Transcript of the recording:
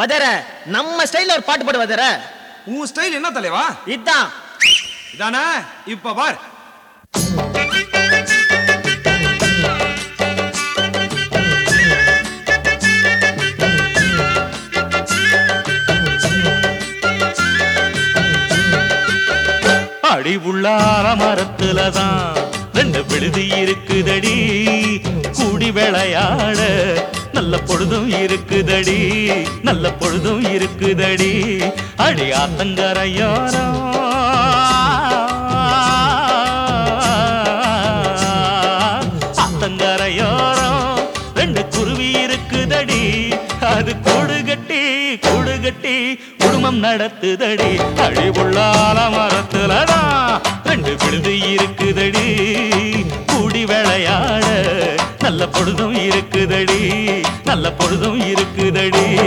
வதர நம்ம ஸ்டைல்ல ஒரு பாட்டு பாடு வதர உன் ஸ்டைல் என்ன தலைவா? இதான். இதானே? இப்ப பார். அடி உள்ளார மரத்துலதான் ரெண்டு விழுதி இருக்குதடி. கூடி விளையாட நல்ல பொழுதும் இருக்குதடி நல்ல பொழுதும் இருக்குதடி. அடி ஆத்தங்கரையோரம் ஆத்தங்கரையோரம் ரெண்டு குருவி இருக்குதடி. அது கூடு கட்டி கூடு கட்டி குடும்பம் நடத்துதடி. அடி உள்ளால மரத்துலதான் ரெண்டு விழுது இருக்குதடி. கூடி விளையா நல்ல பொழுதும் இருக்குதடி. நல்ல பொழுதும் இருக்குதடி.